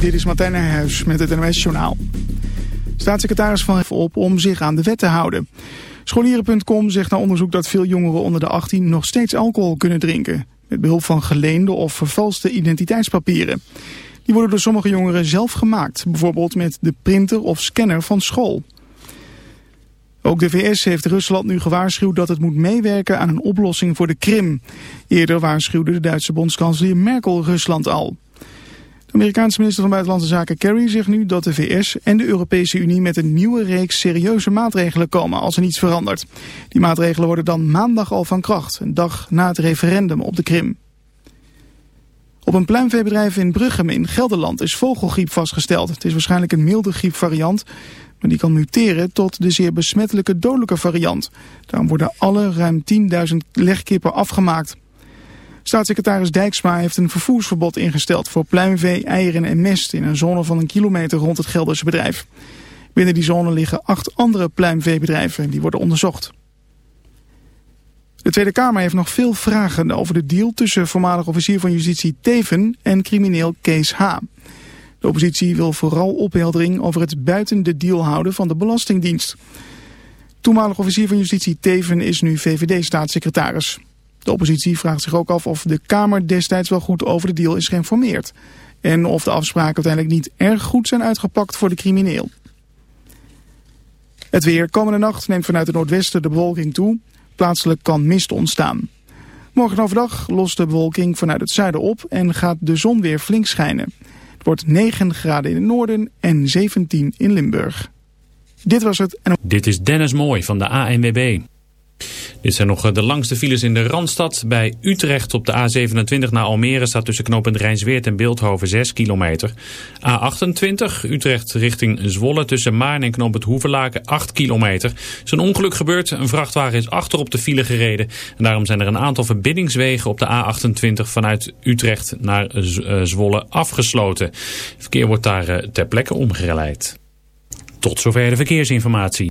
Dit is Martijn Nijhuis met het NOS-journaal. Staatssecretaris Van op om zich aan de wet te houden. Scholieren.com zegt na onderzoek dat veel jongeren onder de 18 nog steeds alcohol kunnen drinken. Met behulp van geleende of vervalste identiteitspapieren. Die worden door sommige jongeren zelf gemaakt. Bijvoorbeeld met de printer of scanner van school. Ook de VS heeft Rusland nu gewaarschuwd dat het moet meewerken aan een oplossing voor de Krim. Eerder waarschuwde de Duitse bondskanselier Merkel Rusland al. De Amerikaanse minister van Buitenlandse Zaken Kerry zegt nu dat de VS en de Europese Unie met een nieuwe reeks serieuze maatregelen komen als er niets verandert. Die maatregelen worden dan maandag al van kracht, een dag na het referendum op de Krim. Op een pluimveebedrijf in Bruggem in Gelderland is vogelgriep vastgesteld. Het is waarschijnlijk een milde griepvariant, maar die kan muteren tot de zeer besmettelijke dodelijke variant. Daarom worden alle ruim 10.000 legkippen afgemaakt. Staatssecretaris Dijksma heeft een vervoersverbod ingesteld voor pluimvee, eieren en mest in een zone van een kilometer rond het Gelderse bedrijf. Binnen die zone liggen acht andere pluimveebedrijven die worden onderzocht. De Tweede Kamer heeft nog veel vragen over de deal tussen voormalig officier van justitie Teven en crimineel Kees H. De oppositie wil vooral opheldering over het buiten de deal houden van de Belastingdienst. Toenmalig officier van justitie Teven is nu VVD-staatssecretaris. De oppositie vraagt zich ook af of de Kamer destijds wel goed over de deal is geïnformeerd. En of de afspraken uiteindelijk niet erg goed zijn uitgepakt voor de crimineel. Het weer. Komende nacht neemt vanuit het noordwesten de bewolking toe. Plaatselijk kan mist ontstaan. Morgen overdag lost de bewolking vanuit het zuiden op en gaat de zon weer flink schijnen. Het wordt 9 graden in het noorden en 17 in Limburg. Dit was het. Dit is Dennis Mooi van de ANWB. Dit zijn nog eh, de langste files in de Randstad. Bij Utrecht op de A27 naar Almere staat tussen knooppunt Rijnsweert en Beeldhoven 6 kilometer. A28 Utrecht richting Zwolle tussen Maarn en knooppunt Hoeverlaken 8 kilometer. is een ongeluk gebeurd. Een vrachtwagen is achter op de file gereden. En daarom zijn er een aantal verbindingswegen op de A28 vanuit Utrecht naar eh, Zwolle afgesloten. verkeer wordt daar eh, ter plekke omgeleid. Tot zover de verkeersinformatie.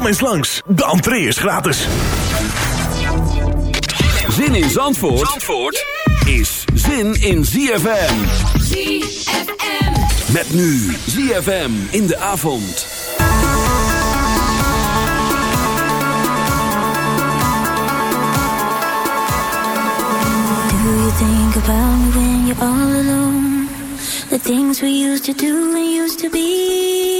Kom eens langs, de entree is gratis. Zin in Zandvoort, Zandvoort is zin in ZFM. ZFM. Met nu ZFM in de avond. Do you think about me when you're all alone? The things we used to do and used to be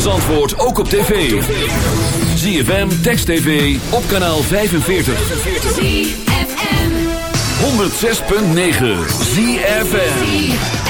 van antwoord ook op tv. ZFM, Text TV, op kanaal 45. 106.9 ZFM.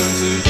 to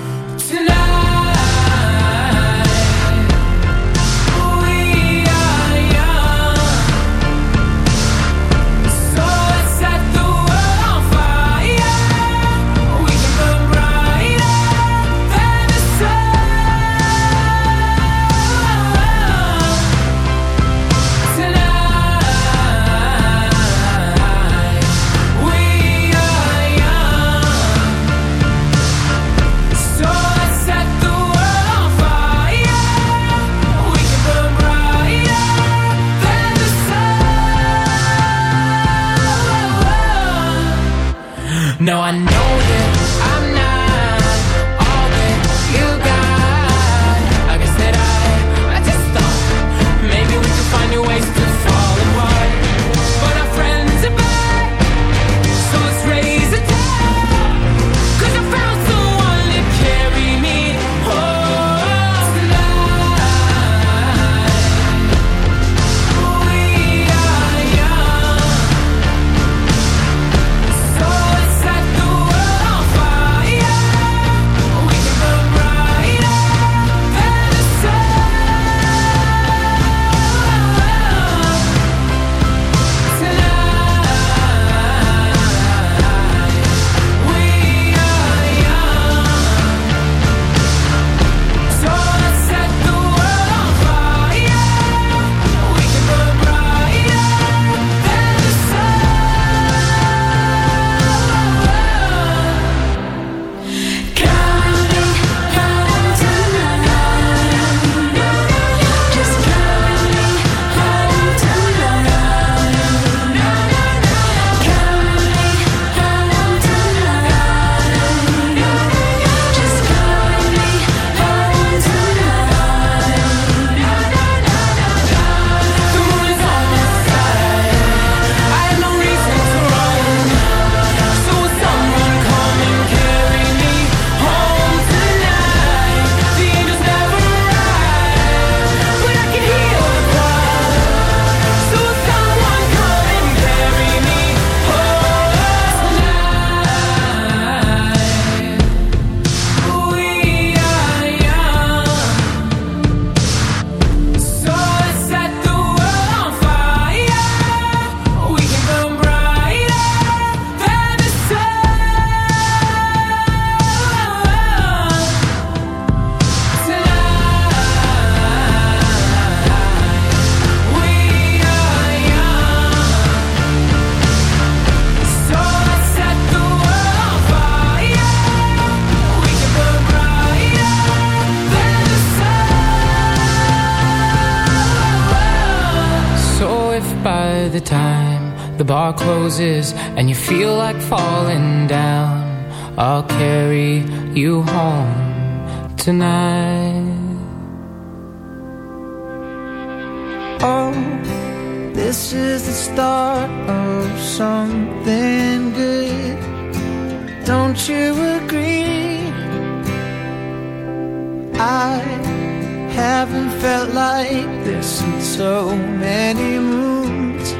In so many moons.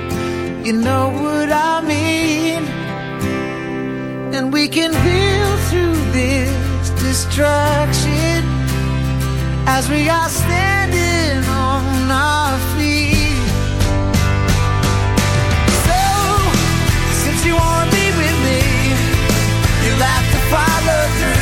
You know what I mean? And we can build through this distraction as we are standing on our feet. So, since you wanna be with me, you'll have to follow through